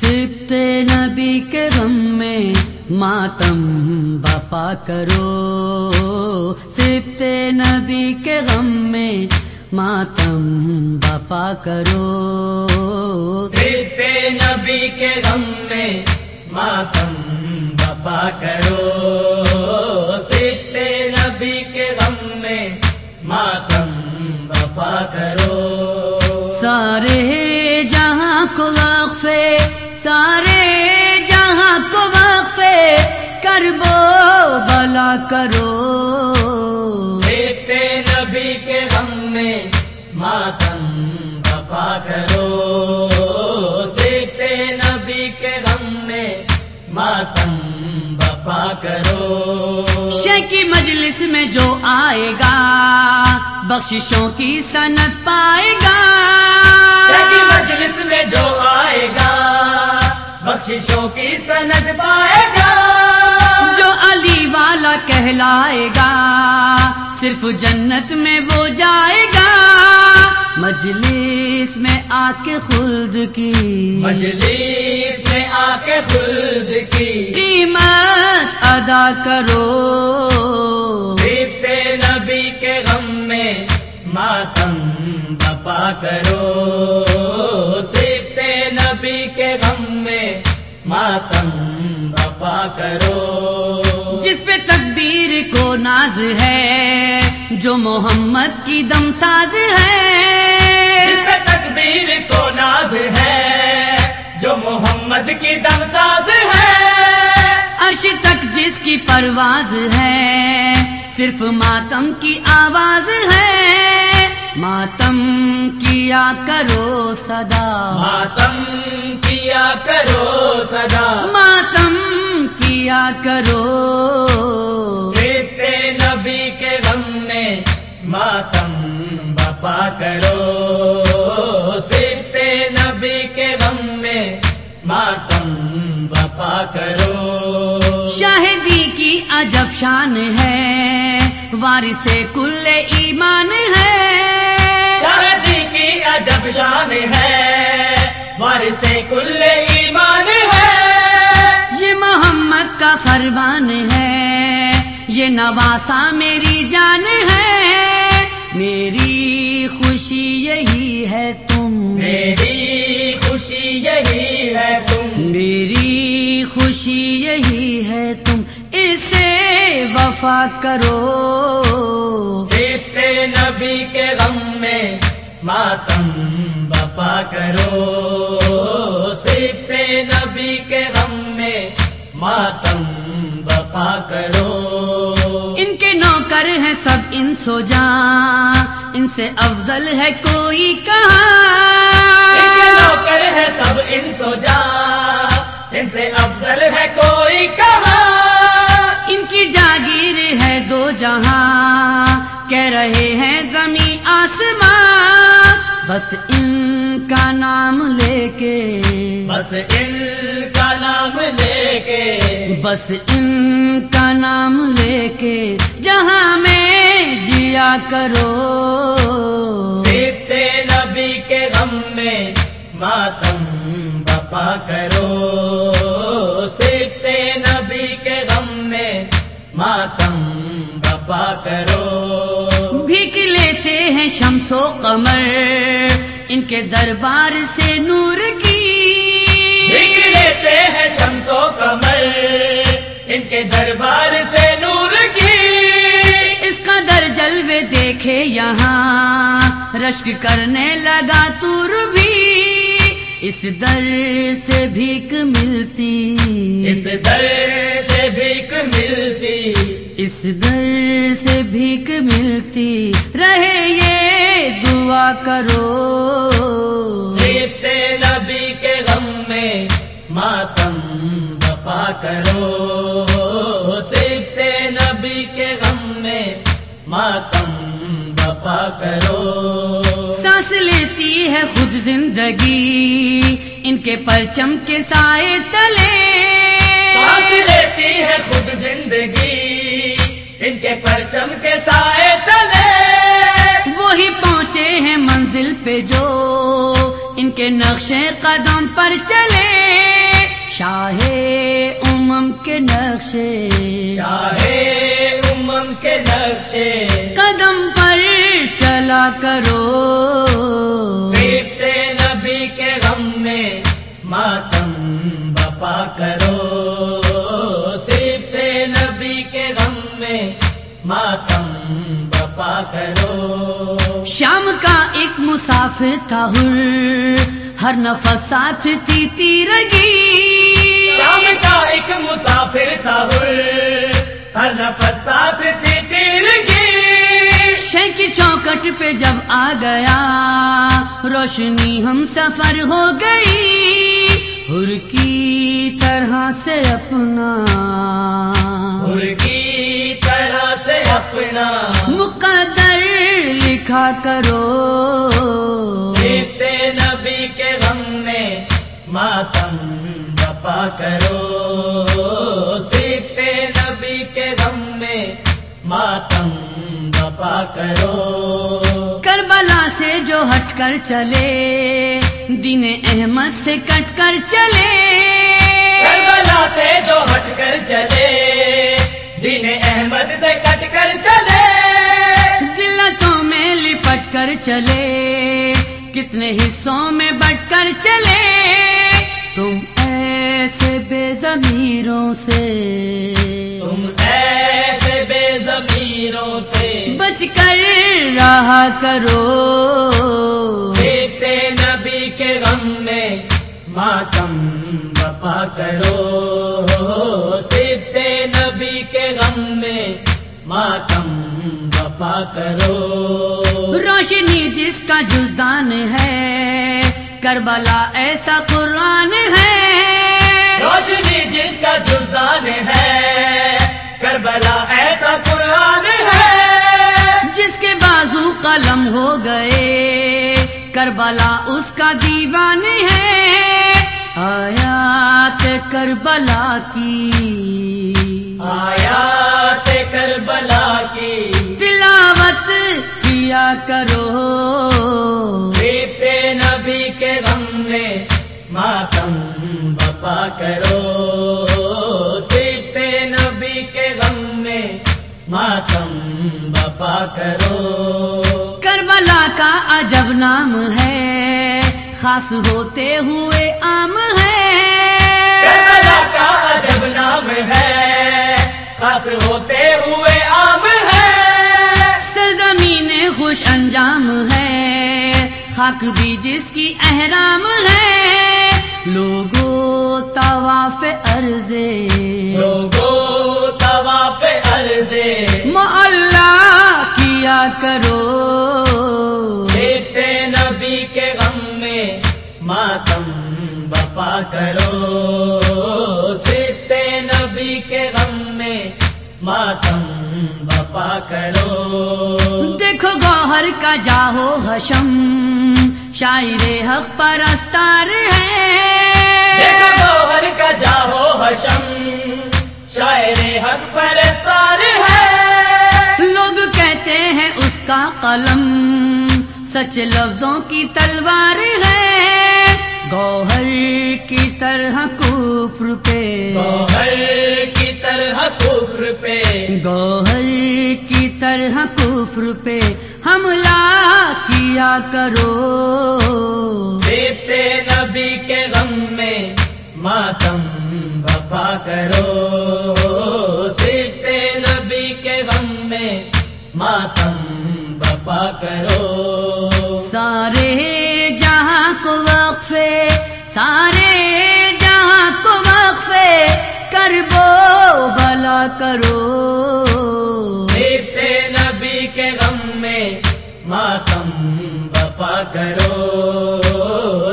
سبت نبی کے غم میں ماتم بپا کرو۔ سبت نبی کے غم میں ماتم بپا کرو۔ سب نبی کے غم میں ماتم بپا کرو۔ سارے جہاں کو وقفے کربو بلا کرو۔ سب نبی کے غم میں ماتم بپا کرو۔ سب نبی کے غم میں ماتم بپا کرو۔ شے کی مجلس میں جو آئے گا بخششوں کی سنت پائے گا۔ مجلس میں جو آئے گا بخششوں کی سند پائے گا۔ جو علی والا کہلائے گا صرف جنت میں وہ جائے گا۔ مجلس میں آ کے خلد کی۔ مجلس میں آ کے خلد کی۔ قیمت ادا کرو۔ نبی کے غم میں ماتم بپا کرو۔ نبی کے غم میں ماتم بپا کرو۔ جس پہ تکبیر کو ناز ہے جو محمد کی دم ساز جس ہے پہ تکبیر کو ناز ہے جو محمد کی دم ساز ہے۔ عرش تک جس کی پرواز ہے صرف ماتم کی آواز ہے۔ ماتم کیا کرو صدا ماتم کیا کرو سدا ماتم کیا کرو سبت نبی کے غم میں ماتم بپا کرو سبت نبی کے غم میں ماتم بپا کرو شاہدی کی عجب شان ہے وارث کل ایمان ہے۔ وارث کل ایمان ہے۔ یہ محمد کا فرمان ہے۔ یہ نواسا میری جان ہے۔ میری خوشی یہی ہے تم۔ میری خوشی یہی ہے تم۔ میری خوشی یہی ہے تم۔ اسے وفا کرو۔ نبی کے غم میں ماتم بپا کرو سبت نبی کے غم میں ماتم بپا کرو۔ ان کے نوکر ہیں سب ان سو جان ان سے افضل ہے کوئی ان کے کہاں نوکر ہے سب ان سو جا ان سے افضل ہے کوئی کہاں؟ ان کی جاگیر ہے دو جہاں کہہ رہے ہیں زمین آسمان بس ان کا نام لے کے بس ان کا نام لے کے بس ان کا نام لے کے جہاں میں جیا کرو سبت نبی کے غم میں ماتم بپا کرو سبت نبی کے غم میں ماتم بپا کرو بھیک لیتے ہیں شمس و قمر ان کے دربار سے نور کی۔ لیتے ہیں شمس و کمر۔ ان کے دربار سے نور کی۔ اس کا در جلوے دیکھے یہاں۔ رشک کرنے لگا تور بھی۔ اس در سے بھیک ملتی اس در سے بھیک ملتی اس در سے بھیک ملتی رہے یہ دعا کرو سبت نبی کے غم میں ماتم بپا کرو سبت نبی کے غم میں ماتم بپا کرو سانس لیتی ہے خود زندگی ان کے پرچم کے سائے تلے۔ سانس لیتی ہے خود زندگی ان کے پرچم کے سائے تلے۔ وہی پہنچے ہیں منزل پہ جو ان کے نقشے قدم پر چلے۔ شاہ امم کے نقشے چاہے امم کے نقشے قدم پر چلا کرو ایک مسافر تھا ہر ہر نفس ساتھ تھی تیرگی۔ شام کا ایک مسافر تھا ہر ہر نفس ساتھ تھی تیرگی۔ شہ کی چوکٹ پہ جب آ گیا روشنی ہم سفر ہو گئی۔ ہر کی طرح سے اپنا۔ ہر کی طرح سے اپنا۔ مقدر لکھا کرو۔ سیتے نبی کے غم میں ماتم بپا کرو۔ سیتے نبی کے غم میں ماتم بپا کرو۔ کربلا سے جو ہٹ کر چلے دن احمد سے کٹ کر چلے۔ کربلا سے جو ہٹ کر چلے دین احمد سے کر چلے کتنے حصوں میں بٹ کر چلے۔ تم ایسے بے ضمیروں سے۔ تم ایسے بے ضمیروں سے۔ بچ کر رہا کرو۔ سیتے نبی کے غم میں ماتم بپا کرو۔ سیتے نبی کے غم میں ماتم بپا کرو۔ روشنی جس کا جزدان ہے کربلا ایسا قرآن ہے۔ روشنی جس کا جزدان ہے کربلا ایسا قرآن ہے۔ جس کے بازو قلم ہو گئے کربلا اس کا دیوان ہے۔ آیات کربلا کی۔ آیات کیا کرو۔ سیتے نبی کے غم میں ماتم بپا کرو۔ سیتے نبی کے غم میں ماتم بپا کرو۔ کربلا کا عجب نام ہے خاص ہوتے ہوئے عام ہے۔ کربلا کا عجب نام ہے خاص ہوتے ہوئے عام خاک بھی جس کی احرام ہے۔ لوگو طواف عرضے۔ لوگو طواف عرضے۔ معلّہ کیا کرو۔ دیکھتے نبی کے غم میں ماتم بپا کرو۔ سیتے نبی کے غم میں ماتم بپا کرو۔ دیکھو گوہر کا جاہو حشم شاعر حق پرستار ہے۔ گوہر کا جاہو حشم شاعر حق پرستار ہے۔ لوگ کہتے ہیں اس کا قلم سچ لفظوں کی تلوار ہے۔ گوہر کی طرح کفر پہ۔ گوہر کی طرح کفر پہ۔ گوہر کی طرح کفر پہ۔ حملہ کیا کرو۔ دیتے نبی کے غم میں ماتم بپا کرو۔ سیتے نبی کے غم میں ماتم بپا کرو۔ سارے جہاں کو وقفے سارے جہاں کو وقفے کر بو بلا کرو۔ دیتے نبی کے غم میں ماتم بپا کرو۔